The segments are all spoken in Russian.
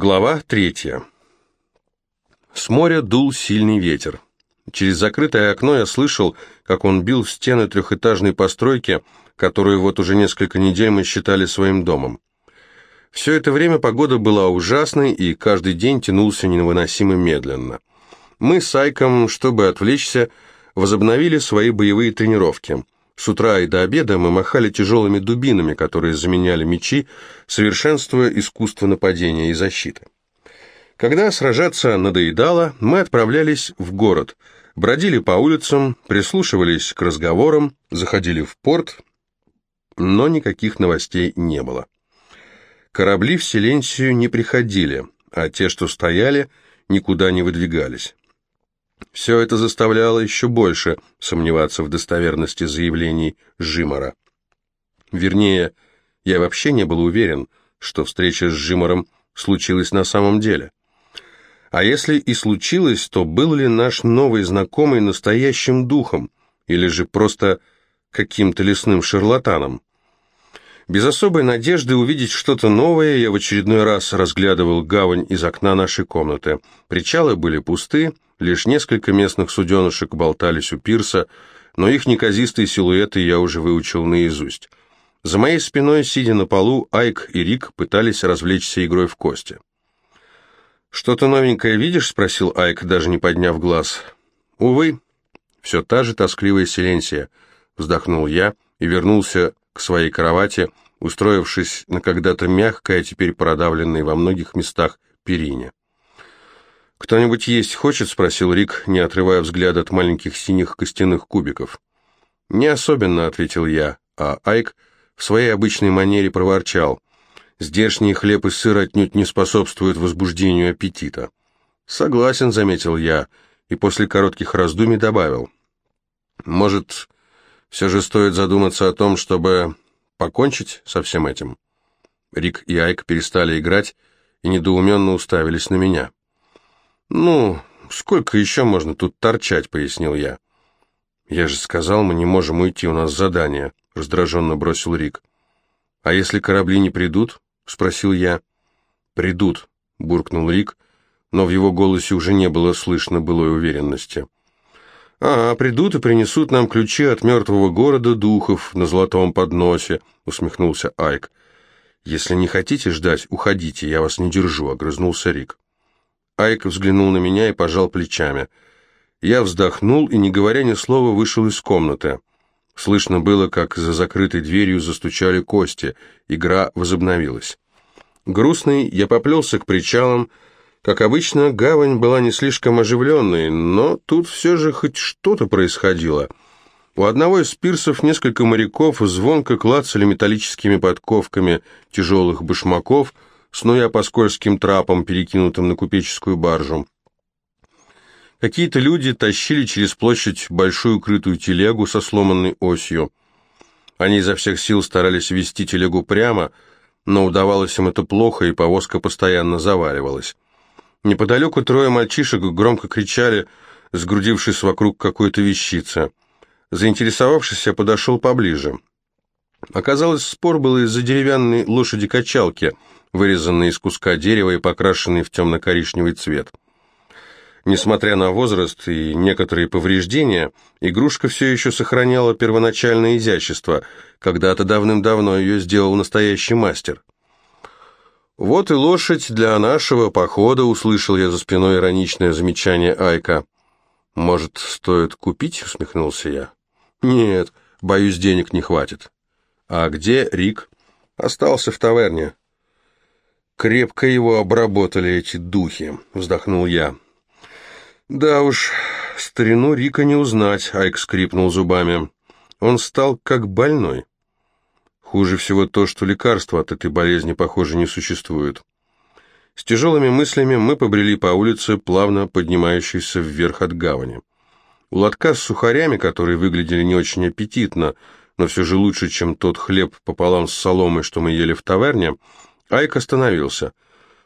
Глава третья. С моря дул сильный ветер. Через закрытое окно я слышал, как он бил в стены трехэтажной постройки, которую вот уже несколько недель мы считали своим домом. Все это время погода была ужасной, и каждый день тянулся невыносимо медленно. Мы с Айком, чтобы отвлечься, возобновили свои боевые тренировки. С утра и до обеда мы махали тяжелыми дубинами, которые заменяли мечи, совершенствуя искусство нападения и защиты. Когда сражаться надоедало, мы отправлялись в город, бродили по улицам, прислушивались к разговорам, заходили в порт, но никаких новостей не было. Корабли в Селенсию не приходили, а те, что стояли, никуда не выдвигались. Все это заставляло еще больше сомневаться в достоверности заявлений Жимора. Вернее, я вообще не был уверен, что встреча с Жимором случилась на самом деле. А если и случилось, то был ли наш новый знакомый настоящим духом, или же просто каким-то лесным шарлатаном? Без особой надежды увидеть что-то новое, я в очередной раз разглядывал гавань из окна нашей комнаты. Причалы были пусты, лишь несколько местных суденышек болтались у пирса, но их неказистые силуэты я уже выучил наизусть. За моей спиной, сидя на полу, Айк и Рик пытались развлечься игрой в кости. «Что-то новенькое видишь?» — спросил Айк, даже не подняв глаз. «Увы, все та же тоскливая Селенсия», — вздохнул я и вернулся к своей кровати, устроившись на когда-то мягкой, а теперь продавленной во многих местах перине. «Кто-нибудь есть хочет?» — спросил Рик, не отрывая взгляда от маленьких синих костяных кубиков. «Не особенно», — ответил я, а Айк в своей обычной манере проворчал. «Здешний хлеб и сыр отнюдь не способствуют возбуждению аппетита». «Согласен», — заметил я, и после коротких раздумий добавил. «Может, все же стоит задуматься о том, чтобы покончить со всем этим. Рик и Айк перестали играть и недоуменно уставились на меня. «Ну, сколько еще можно тут торчать?» — пояснил я. «Я же сказал, мы не можем уйти, у нас задание», — раздраженно бросил Рик. «А если корабли не придут?» — спросил я. «Придут», — буркнул Рик, но в его голосе уже не было слышно былой уверенности. «А, придут и принесут нам ключи от мертвого города духов на золотом подносе», — усмехнулся Айк. «Если не хотите ждать, уходите, я вас не держу», — огрызнулся Рик. Айк взглянул на меня и пожал плечами. Я вздохнул и, не говоря ни слова, вышел из комнаты. Слышно было, как за закрытой дверью застучали кости. Игра возобновилась. Грустный, я поплелся к причалам, — как обычно, гавань была не слишком оживленной, но тут все же хоть что-то происходило. У одного из пирсов несколько моряков звонко клацали металлическими подковками тяжелых башмаков, снуя по скользким трапам, перекинутым на купеческую баржу. Какие-то люди тащили через площадь большую крытую телегу со сломанной осью. Они изо всех сил старались вести телегу прямо, но удавалось им это плохо, и повозка постоянно заваливалась. Неподалеку трое мальчишек громко кричали, сгрудившись вокруг какой-то вещицы. Заинтересовавшись, я подошел поближе. Оказалось, спор был из-за деревянной лошади-качалки, вырезанной из куска дерева и покрашенной в темно-коричневый цвет. Несмотря на возраст и некоторые повреждения, игрушка все еще сохраняла первоначальное изящество, когда-то давным-давно ее сделал настоящий мастер. «Вот и лошадь для нашего похода», — услышал я за спиной ироничное замечание Айка. «Может, стоит купить?» — усмехнулся я. «Нет, боюсь, денег не хватит». «А где Рик?» «Остался в таверне». «Крепко его обработали эти духи», — вздохнул я. «Да уж, старину Рика не узнать», — Айк скрипнул зубами. «Он стал как больной». Хуже всего то, что лекарства от этой болезни, похоже, не существует. С тяжелыми мыслями мы побрели по улице, плавно поднимающейся вверх от гавани. У лотка с сухарями, которые выглядели не очень аппетитно, но все же лучше, чем тот хлеб пополам с соломой, что мы ели в таверне, Айк остановился.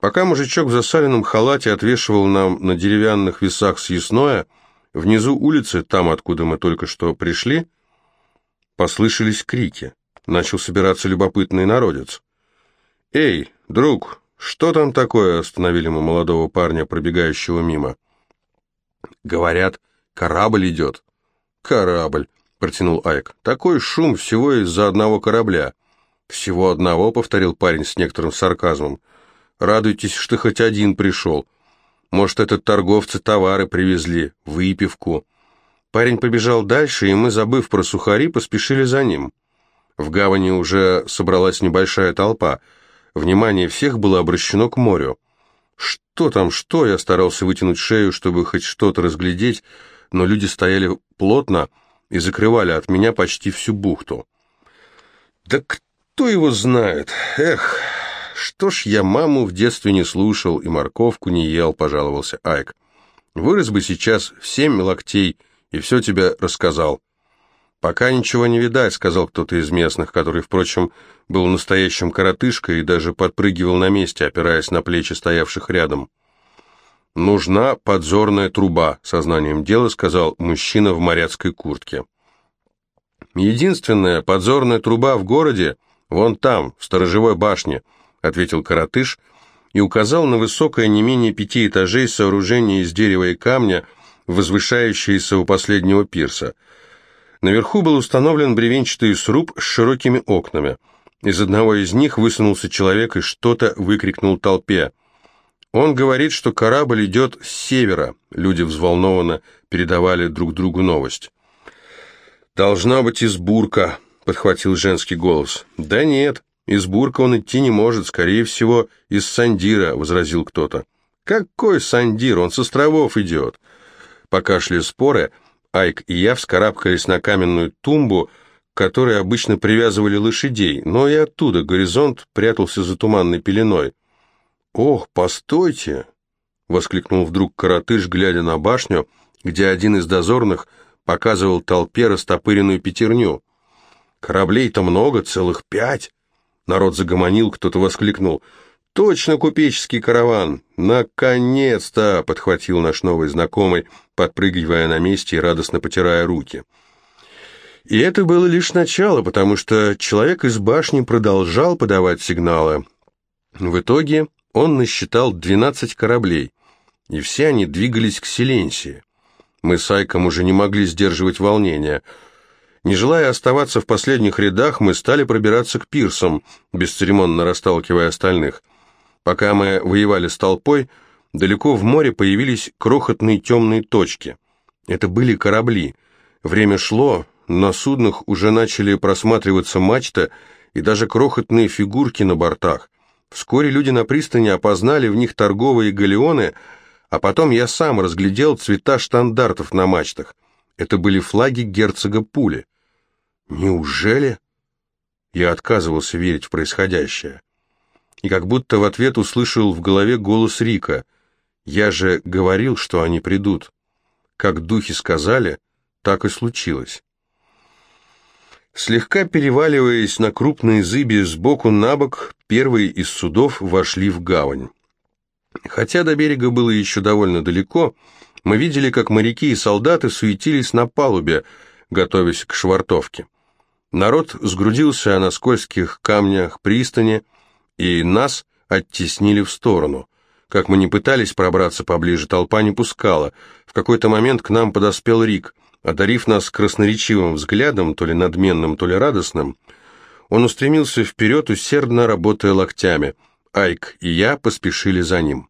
Пока мужичок в засаленном халате отвешивал нам на деревянных весах съестное, внизу улицы, там, откуда мы только что пришли, послышались крики начал собираться любопытный народец. «Эй, друг, «Что там такое?» — остановили мы молодого парня, пробегающего мимо. «Говорят, корабль идет». «Корабль», — протянул Айк. «Такой шум всего из-за одного корабля». «Всего одного», — повторил парень с некоторым сарказмом. «Радуйтесь, что хоть один пришел. Может, это торговцы товары привезли, выпивку». Парень побежал дальше, и мы, забыв про сухари, поспешили за ним. В гавани уже собралась небольшая толпа. Внимание всех было обращено к морю. Что там, что? Я старался вытянуть шею, чтобы хоть что-то разглядеть, но люди стояли плотно и закрывали от меня почти всю бухту. Да кто его знает? Эх, что ж я маму в детстве не слушал и морковку не ел, пожаловался Айк. Вырос бы сейчас в семь локтей и все тебе рассказал. «Пока ничего не видать», — сказал кто-то из местных, который, впрочем, был настоящим коротышкой и даже подпрыгивал на месте, опираясь на плечи стоявших рядом. «Нужна подзорная труба», — сознанием дела сказал мужчина в моряцкой куртке. «Единственная подзорная труба в городе вон там, в сторожевой башне», — ответил коротыш и указал на высокое не менее пяти этажей сооружение из дерева и камня, возвышающееся у последнего пирса. Наверху был установлен бревенчатый сруб с широкими окнами. Из одного из них высунулся человек и что-то выкрикнул толпе. Он говорит, что корабль идет с севера. Люди взволнованно передавали друг другу новость. «Должна быть из Бурка», — подхватил женский голос. «Да нет, из Бурка он идти не может, скорее всего, из Сандира», — возразил кто-то. «Какой Сандир? Он с островов идет». Пока шли споры, Айк и я вскарабкались на каменную тумбу, которой обычно привязывали лошадей, но и оттуда горизонт прятался за туманной пеленой. «Ох, постойте!» — воскликнул вдруг коротыш, глядя на башню, где один из дозорных показывал толпе растопыренную пятерню. «Кораблей-то много, целых пять!» Народ загомонил, кто-то воскликнул — «Точно купеческий караван! Наконец-то!» — подхватил наш новый знакомый, подпрыгивая на месте и радостно потирая руки. И это было лишь начало, потому что человек из башни продолжал подавать сигналы. В итоге он насчитал 12 кораблей, и все они двигались к Селенсии. Мы с Айком уже не могли сдерживать волнения. Не желая оставаться в последних рядах, мы стали пробираться к пирсам, бесцеремонно расталкивая остальных — Пока мы воевали с толпой, далеко в море появились крохотные темные точки. Это были корабли. Время шло, на суднах уже начали просматриваться мачта и даже крохотные фигурки на бортах. Вскоре люди на пристани опознали в них торговые галеоны, а потом я сам разглядел цвета штандартов на мачтах. Это были флаги герцога Пули. Неужели? Я отказывался верить в происходящее и как будто в ответ услышал в голове голос Рика. «Я же говорил, что они придут. Как духи сказали, так и случилось». Слегка переваливаясь на крупные зыби сбоку на бок, первые из судов вошли в гавань. Хотя до берега было еще довольно далеко, мы видели, как моряки и солдаты суетились на палубе, готовясь к швартовке. Народ сгрудился на скользких камнях пристани, и нас оттеснили в сторону. Как мы не пытались пробраться поближе, толпа не пускала. В какой-то момент к нам подоспел Рик. Одарив нас красноречивым взглядом, то ли надменным, то ли радостным, он устремился вперед, усердно работая локтями. Айк и я поспешили за ним.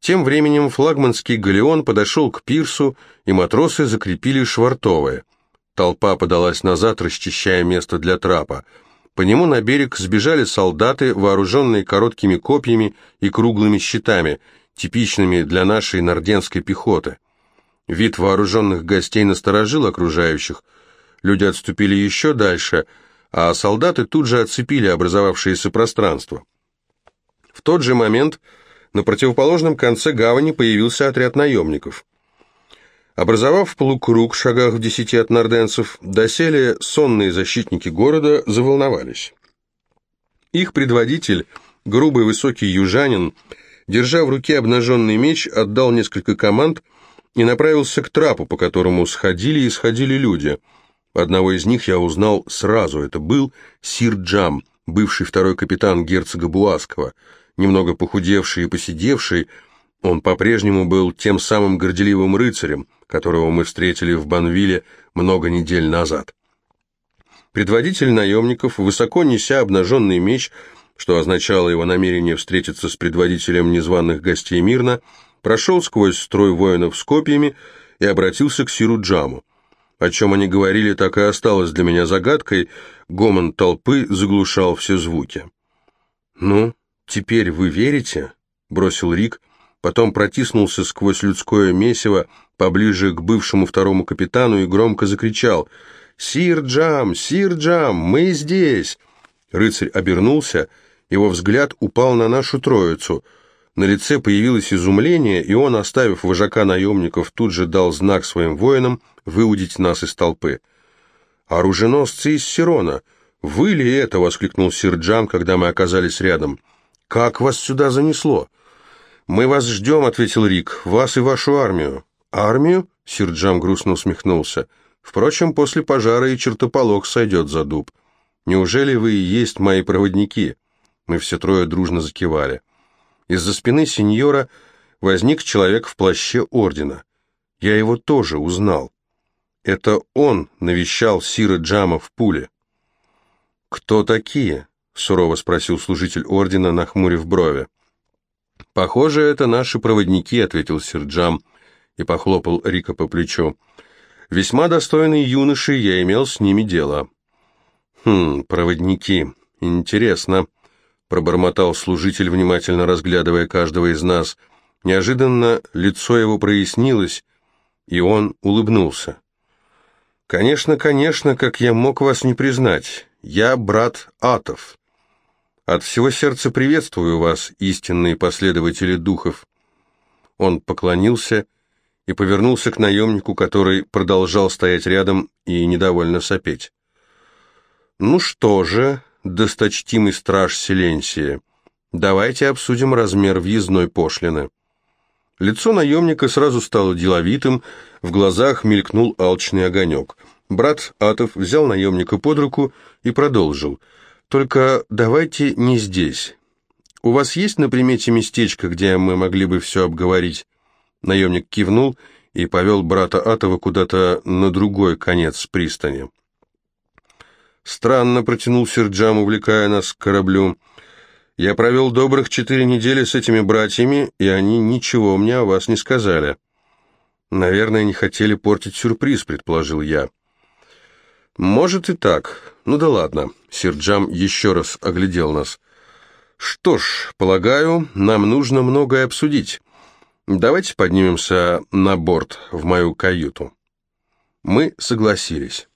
Тем временем флагманский галеон подошел к пирсу, и матросы закрепили швартовые. Толпа подалась назад, расчищая место для трапа. По нему на берег сбежали солдаты, вооруженные короткими копьями и круглыми щитами, типичными для нашей норденской пехоты. Вид вооруженных гостей насторожил окружающих. Люди отступили еще дальше, а солдаты тут же оцепили образовавшееся пространство. В тот же момент на противоположном конце гавани появился отряд наемников. Образовав полукруг в шагах в десяти от норденцев, доселе сонные защитники города заволновались. Их предводитель, грубый высокий южанин, держа в руке обнаженный меч, отдал несколько команд и направился к трапу, по которому сходили и сходили люди. Одного из них я узнал сразу, это был Сир Джам, бывший второй капитан герцога Буаскова. немного похудевший и посидевший, он по-прежнему был тем самым горделивым рыцарем, которого мы встретили в Банвиле много недель назад. Предводитель наемников, высоко неся обнаженный меч, что означало его намерение встретиться с предводителем незваных гостей мирно, прошел сквозь строй воинов с копьями и обратился к Сиру Джаму. О чем они говорили, так и осталось для меня загадкой, гомон толпы заглушал все звуки. «Ну, теперь вы верите?» — бросил Рик, потом протиснулся сквозь людское месиво поближе к бывшему второму капитану и громко закричал «Сир Джам! Сир Джам! Мы здесь!» Рыцарь обернулся, его взгляд упал на нашу троицу — на лице появилось изумление, и он, оставив вожака наемников, тут же дал знак своим воинам выудить нас из толпы. «Оруженосцы из Сирона! Вы ли это?» — воскликнул Сирджан, когда мы оказались рядом. «Как вас сюда занесло?» «Мы вас ждем», — ответил Рик, — «вас и вашу армию». «Армию?» — Сирджам грустно усмехнулся. «Впрочем, после пожара и чертополох сойдет за дуб. Неужели вы и есть мои проводники?» Мы все трое дружно закивали. Из-за спины сеньора возник человек в плаще ордена. Я его тоже узнал. Это он навещал Сира Джама в пуле. «Кто такие?» — сурово спросил служитель ордена, нахмурив брови. «Похоже, это наши проводники», — ответил Сир Джам и похлопал Рика по плечу. «Весьма достойные юноши, я имел с ними дело». «Хм, проводники. Интересно» пробормотал служитель, внимательно разглядывая каждого из нас. Неожиданно лицо его прояснилось, и он улыбнулся. «Конечно, конечно, как я мог вас не признать. Я брат Атов. От всего сердца приветствую вас, истинные последователи духов». Он поклонился и повернулся к наемнику, который продолжал стоять рядом и недовольно сопеть. «Ну что же», досточтимый страж Селенсия, давайте обсудим размер въездной пошлины». Лицо наемника сразу стало деловитым, в глазах мелькнул алчный огонек. Брат Атов взял наемника под руку и продолжил. «Только давайте не здесь. У вас есть на примете местечко, где мы могли бы все обговорить?» Наемник кивнул и повел брата Атова куда-то на другой конец пристани. Странно протянул Серджам, увлекая нас к кораблю. Я провел добрых четыре недели с этими братьями, и они ничего мне о вас не сказали. Наверное, не хотели портить сюрприз, предположил я. Может и так. Ну да ладно. Серджам еще раз оглядел нас. Что ж, полагаю, нам нужно многое обсудить. Давайте поднимемся на борт в мою каюту. Мы согласились.